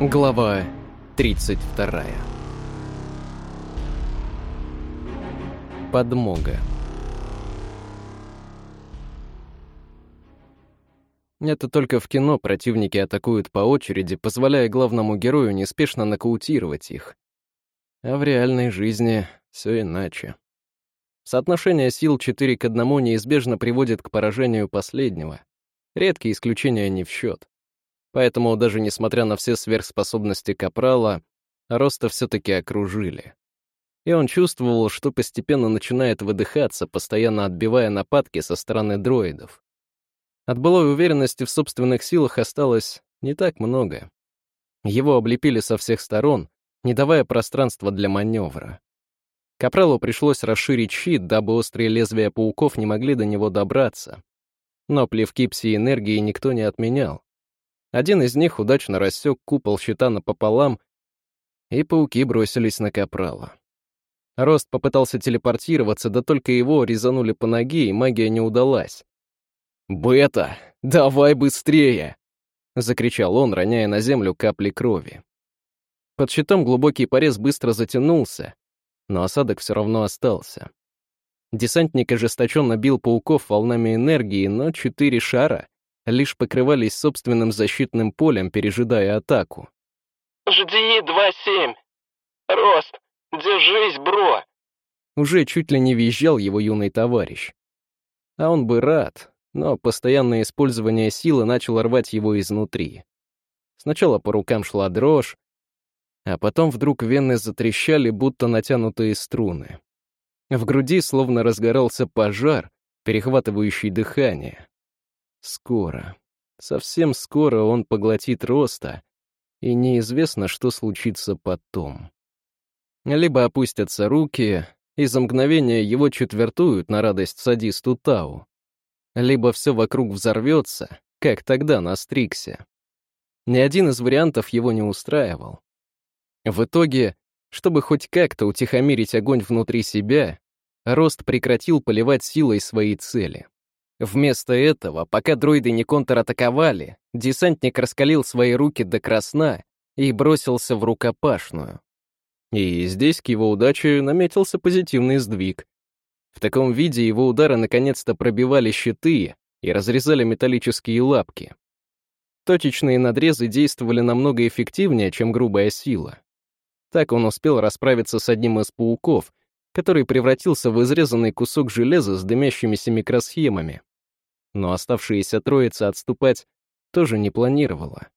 Глава 32. Подмога. Это только в кино противники атакуют по очереди, позволяя главному герою неспешно нокаутировать их. А в реальной жизни все иначе. Соотношение сил 4 к 1 неизбежно приводит к поражению последнего. Редкие исключения не в счет. Поэтому даже несмотря на все сверхспособности Капрала, Роста все-таки окружили. И он чувствовал, что постепенно начинает выдыхаться, постоянно отбивая нападки со стороны дроидов. От былой уверенности в собственных силах осталось не так много. Его облепили со всех сторон, не давая пространства для маневра. Капралу пришлось расширить щит, дабы острые лезвия пауков не могли до него добраться. Но плевки пси-энергии никто не отменял. Один из них удачно рассек купол щита напополам, и пауки бросились на Капрала. Рост попытался телепортироваться, да только его резанули по ноге, и магия не удалась. «Бета, давай быстрее!» — закричал он, роняя на землю капли крови. Под щитом глубокий порез быстро затянулся, но осадок все равно остался. Десантник ожесточенно бил пауков волнами энергии, но четыре шара лишь покрывались собственным защитным полем, пережидая атаку. «Жди, 2-7! Рост, держись, бро!» Уже чуть ли не визжал его юный товарищ. А он бы рад, но постоянное использование силы начало рвать его изнутри. Сначала по рукам шла дрожь, а потом вдруг вены затрещали, будто натянутые струны. В груди словно разгорался пожар, перехватывающий дыхание. Скоро, совсем скоро он поглотит роста, и неизвестно, что случится потом. Либо опустятся руки, и за мгновение его четвертуют на радость садисту Тау, либо все вокруг взорвется, как тогда на Стриксе. Ни один из вариантов его не устраивал. В итоге, чтобы хоть как-то утихомирить огонь внутри себя, Рост прекратил поливать силой свои цели. Вместо этого, пока дроиды не контратаковали, десантник раскалил свои руки до красна и бросился в рукопашную. И здесь к его удаче наметился позитивный сдвиг. В таком виде его удары наконец-то пробивали щиты и разрезали металлические лапки. Точечные надрезы действовали намного эффективнее, чем грубая сила. Так он успел расправиться с одним из пауков, который превратился в изрезанный кусок железа с дымящимися микросхемами но оставшаяся троица отступать тоже не планировала.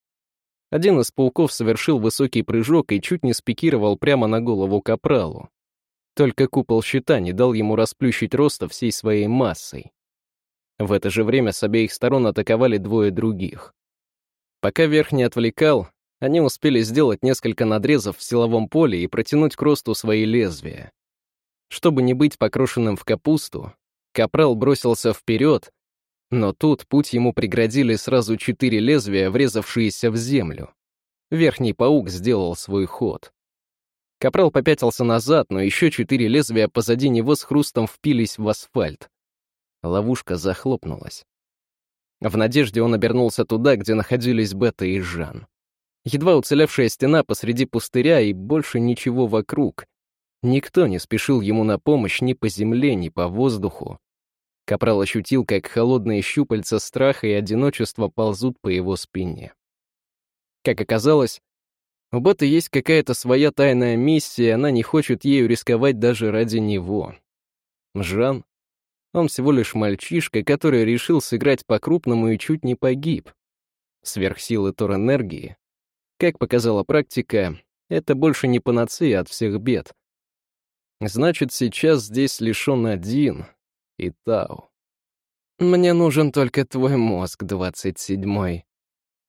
Один из пауков совершил высокий прыжок и чуть не спикировал прямо на голову капралу. Только купол щита не дал ему расплющить роста всей своей массой. В это же время с обеих сторон атаковали двое других. Пока верхний отвлекал, они успели сделать несколько надрезов в силовом поле и протянуть к росту свои лезвия. Чтобы не быть покрошенным в капусту, капрал бросился вперед но тут путь ему преградили сразу четыре лезвия, врезавшиеся в землю. Верхний паук сделал свой ход. Капрал попятился назад, но еще четыре лезвия позади него с хрустом впились в асфальт. Ловушка захлопнулась. В надежде он обернулся туда, где находились Бета и Жан. Едва уцелевшая стена посреди пустыря и больше ничего вокруг. Никто не спешил ему на помощь ни по земле, ни по воздуху. Капрал ощутил, как холодные щупальца страха и одиночества ползут по его спине. Как оказалось, у Бета есть какая-то своя тайная миссия, и она не хочет ею рисковать даже ради него. Жан? Он всего лишь мальчишка, который решил сыграть по-крупному и чуть не погиб. Сверхсилы Тор-энергии. Как показала практика, это больше не панацея от всех бед. Значит, сейчас здесь лишь он один, и Тау. «Мне нужен только твой мозг, двадцать седьмой».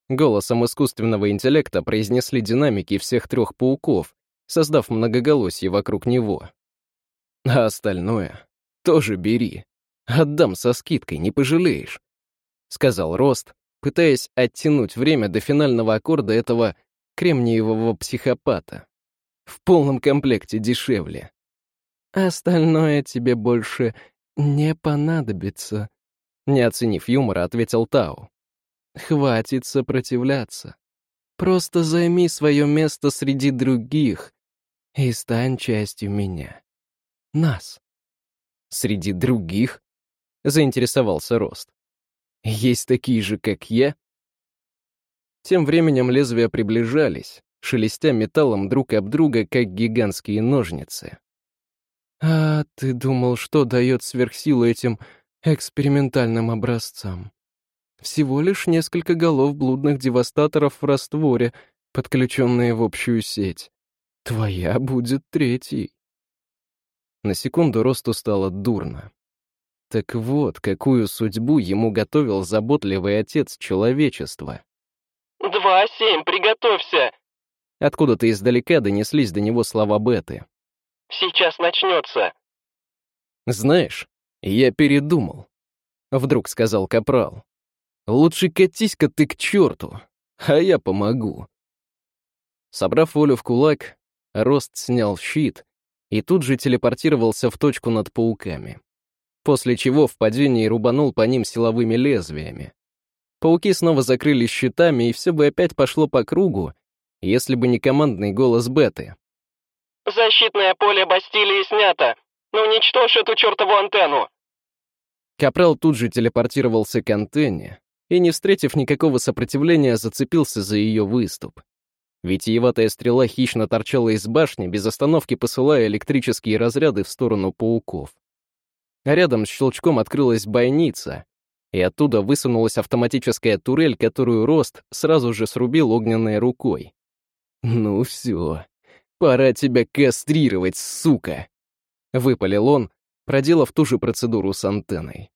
Голосом искусственного интеллекта произнесли динамики всех трех пауков, создав многоголосие вокруг него. А остальное тоже бери. Отдам со скидкой, не пожалеешь, — сказал Рост, пытаясь оттянуть время до финального аккорда этого кремниевого психопата. В полном комплекте дешевле. Остальное тебе больше «Не понадобится», — не оценив юмора, ответил Тау. «Хватит сопротивляться. Просто займи свое место среди других и стань частью меня. Нас. Среди других? Заинтересовался Рост. Есть такие же, как я? Тем временем лезвия приближались, шелестя металлом друг об друга, как гигантские ножницы. «А ты думал, что дает сверхсилу этим экспериментальным образцам?» Всего лишь несколько голов блудных девастаторов в растворе, подключенные в общую сеть. Твоя будет третьей. На секунду Росту стало дурно. Так вот, какую судьбу ему готовил заботливый отец человечества. «Два семь, приготовься!» Откуда-то издалека донеслись до него слова Беты. «Сейчас начнется!» «Знаешь, я передумал», — вдруг сказал Капрал. Лучше катись-ка ты к черту, а я помогу. Собрав волю в кулак, Рост снял щит и тут же телепортировался в точку над пауками. После чего в падении рубанул по ним силовыми лезвиями. Пауки снова закрылись щитами, и все бы опять пошло по кругу, если бы не командный голос Беты. «Защитное поле Бастилии снято! Ну уничтожь эту чертову антенну!» Капрал тут же телепортировался к антенне, и, не встретив никакого сопротивления, зацепился за ее выступ. Витиеватая стрела хищно торчала из башни, без остановки посылая электрические разряды в сторону пауков. А рядом с щелчком открылась бойница, и оттуда высунулась автоматическая турель, которую Рост сразу же срубил огненной рукой. «Ну все, пора тебя кастрировать, сука!» — выпалил он, проделав ту же процедуру с антенной.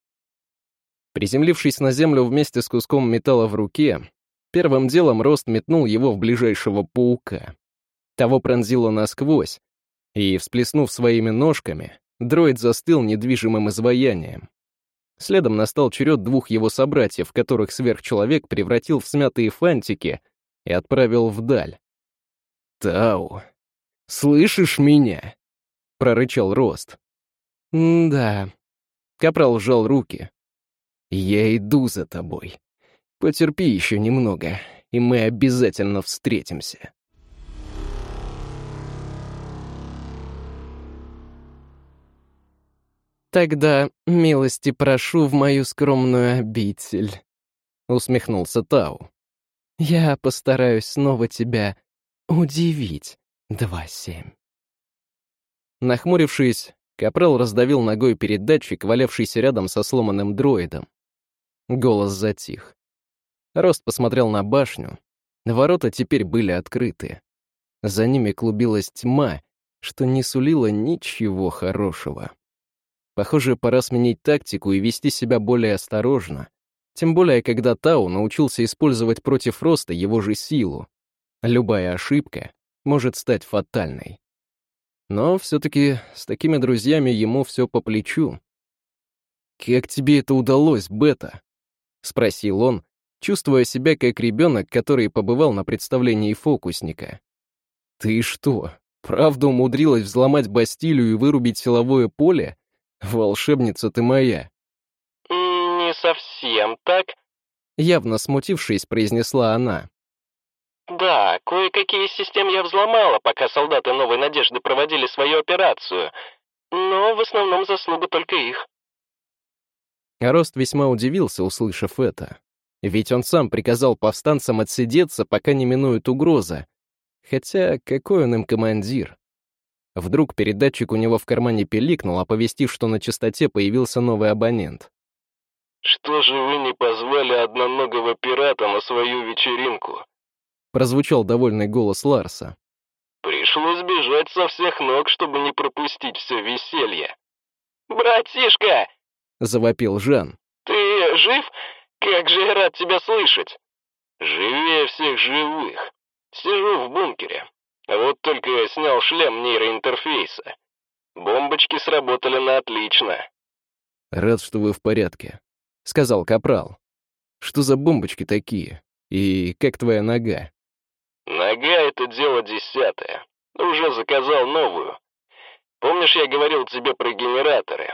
Приземлившись на землю вместе с куском металла в руке, первым делом Рост метнул его в ближайшего паука. Того пронзило насквозь, и, всплеснув своими ножками, дроид застыл недвижимым изваянием. Следом настал черед двух его собратьев, которых сверхчеловек превратил в смятые фантики и отправил вдаль. «Тау, слышишь меня?» — прорычал Рост. «Да». Капрал сжал руки. Я иду за тобой. Потерпи еще немного, и мы обязательно встретимся. «Тогда милости прошу в мою скромную обитель», — усмехнулся Тау. «Я постараюсь снова тебя удивить, два семь». Нахмурившись, Капрал раздавил ногой передатчик, валявшийся рядом со сломанным дроидом. Голос затих. Рост посмотрел на башню. Ворота теперь были открыты. За ними клубилась тьма, что не сулило ничего хорошего. Похоже, пора сменить тактику и вести себя более осторожно. Тем более, когда Тау научился использовать против Роста его же силу. Любая ошибка может стать фатальной. Но все-таки с такими друзьями ему все по плечу. «Как тебе это удалось, Бета?» — спросил он, чувствуя себя как ребенок, который побывал на представлении фокусника. «Ты что, правда умудрилась взломать Бастилию и вырубить силовое поле? Волшебница ты моя!» «Не совсем так», — явно смутившись, произнесла она. «Да, кое-какие системы я взломала, пока солдаты Новой Надежды проводили свою операцию, но в основном заслуга только их». Рост весьма удивился, услышав это. Ведь он сам приказал повстанцам отсидеться, пока не минует угроза. Хотя какой он им командир? Вдруг передатчик у него в кармане пиликнул, оповестив, что на частоте появился новый абонент. «Что же вы не позвали одноногого пирата на свою вечеринку?» Прозвучал довольный голос Ларса. «Пришлось бежать со всех ног, чтобы не пропустить все веселье». «Братишка!» — завопил Жан. «Ты жив? Как же я рад тебя слышать!» «Живее всех живых. Сижу в бункере. Вот только я снял шлем нейроинтерфейса. Бомбочки сработали на отлично». «Рад, что вы в порядке», — сказал Капрал. «Что за бомбочки такие? И как твоя нога?» «Нога — это дело десятое. Уже заказал новую. Помнишь, я говорил тебе про генераторы?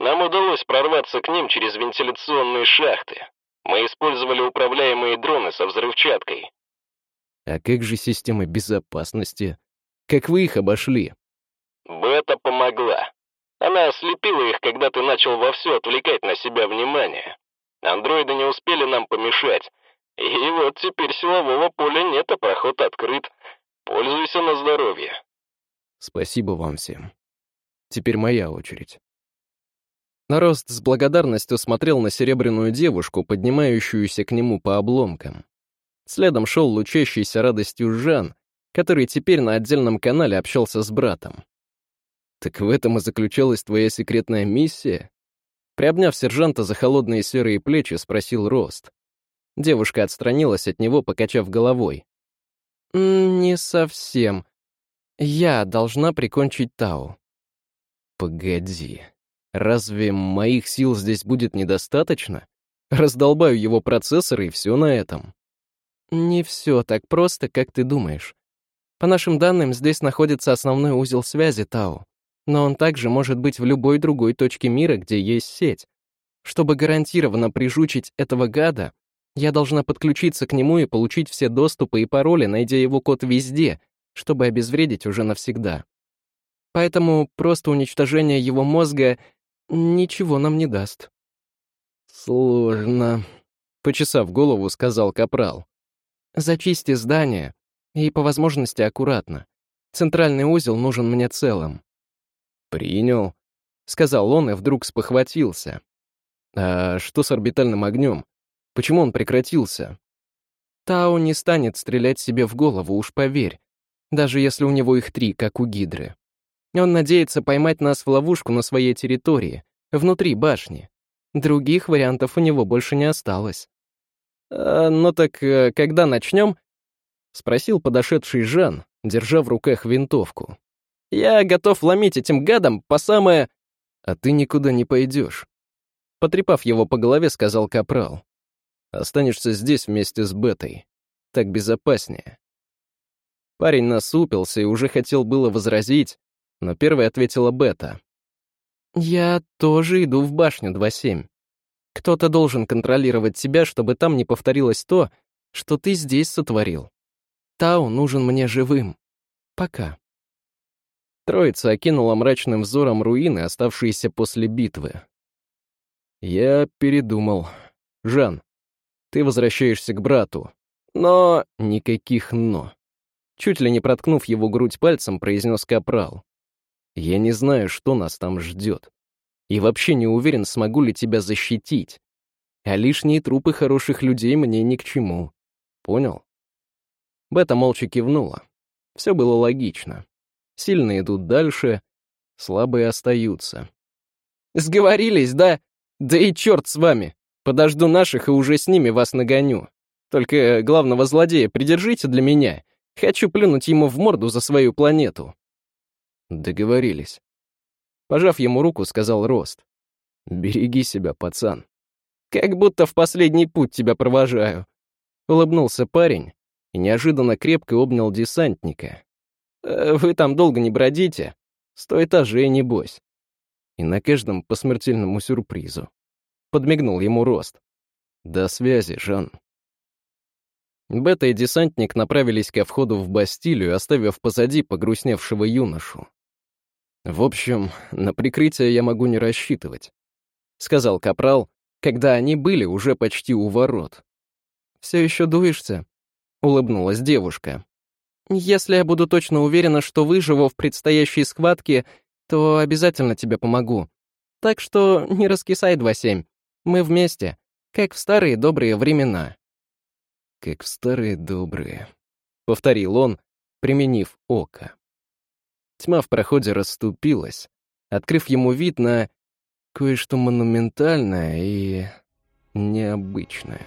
Нам удалось прорваться к ним через вентиляционные шахты. Мы использовали управляемые дроны со взрывчаткой. А как же системы безопасности? Как вы их обошли? Бета помогла. Она ослепила их, когда ты начал вовсю отвлекать на себя внимание. Андроиды не успели нам помешать. И вот теперь силового поля нет, а проход открыт. Пользуйся на здоровье. Спасибо вам всем. Теперь моя очередь. Нарост с благодарностью смотрел на серебряную девушку, поднимающуюся к нему по обломкам. Следом шел лучащийся радостью Жан, который теперь на отдельном канале общался с братом. «Так в этом и заключалась твоя секретная миссия?» Приобняв сержанта за холодные серые плечи, спросил Рост. Девушка отстранилась от него, покачав головой. «Не совсем. Я должна прикончить Тау». «Погоди. Разве моих сил здесь будет недостаточно? Раздолбаю его процессоры, и все на этом». «Не все так просто, как ты думаешь. По нашим данным, здесь находится основной узел связи Тау, но он также может быть в любой другой точке мира, где есть сеть. Чтобы гарантированно прижучить этого гада, я должна подключиться к нему и получить все доступы и пароли, найдя его код везде, чтобы обезвредить уже навсегда. Поэтому просто уничтожение его мозга ничего нам не даст. «Сложно», — почесав голову, сказал Капрал. «Зачисти здание, и по возможности аккуратно. Центральный узел нужен мне целым». «Принял», — сказал он и вдруг спохватился. «А что с орбитальным огнем? Почему он прекратился?» «Тау не станет стрелять себе в голову, уж поверь, даже если у него их три, как у Гидры. Он надеется поймать нас в ловушку на своей территории, внутри башни. Других вариантов у него больше не осталось». «А, «Ну так э, когда начнем?» — спросил подошедший Жан, держа в руках винтовку. «Я готов ломить этим гадам по самое...» «А ты никуда не пойдешь», — потрепав его по голове, сказал Капрал. «Останешься здесь вместе с Бетой. Так безопаснее». Парень насупился и уже хотел было возразить, но первой ответила Бета. «Я тоже иду в башню 2.7. Кто-то должен контролировать тебя, чтобы там не повторилось то, что ты здесь сотворил. Тау нужен мне живым. Пока. Троица окинула мрачным взором руины, оставшиеся после битвы. Я передумал. Жан, ты возвращаешься к брату. Но... Никаких «но». Чуть ли не проткнув его грудь пальцем, произнес Капрал. Я не знаю, что нас там ждет. И вообще не уверен, смогу ли тебя защитить. А лишние трупы хороших людей мне ни к чему. Понял? Бета молча кивнула. Все было логично. Сильные идут дальше, слабые остаются. «Сговорились, да? Да и черт с вами! Подожду наших и уже с ними вас нагоню. Только главного злодея придержите для меня. Хочу плюнуть ему в морду за свою планету». Договорились. Пожав ему руку, сказал Рост. «Береги себя, пацан. Как будто в последний путь тебя провожаю». Улыбнулся парень и неожиданно крепко обнял десантника. «Э, «Вы там долго не бродите? Сто этажей, небось». И на каждом по смертельному сюрпризу. Подмигнул ему Рост. «До связи, Жан». Бета и десантник направились ко входу в Бастилию, оставив позади погрустневшего юношу. «В общем, на прикрытие я могу не рассчитывать», — сказал Капрал, когда они были уже почти у ворот. «Все еще дуешься?» — улыбнулась девушка. «Если я буду точно уверена, что выживу в предстоящей схватке, то обязательно тебе помогу. Так что не раскисай, 2-7. Мы вместе, как в старые добрые времена». «Как в старые добрые», — повторил он, применив око. Тьма в проходе расступилась, открыв ему вид на кое-что монументальное и необычное.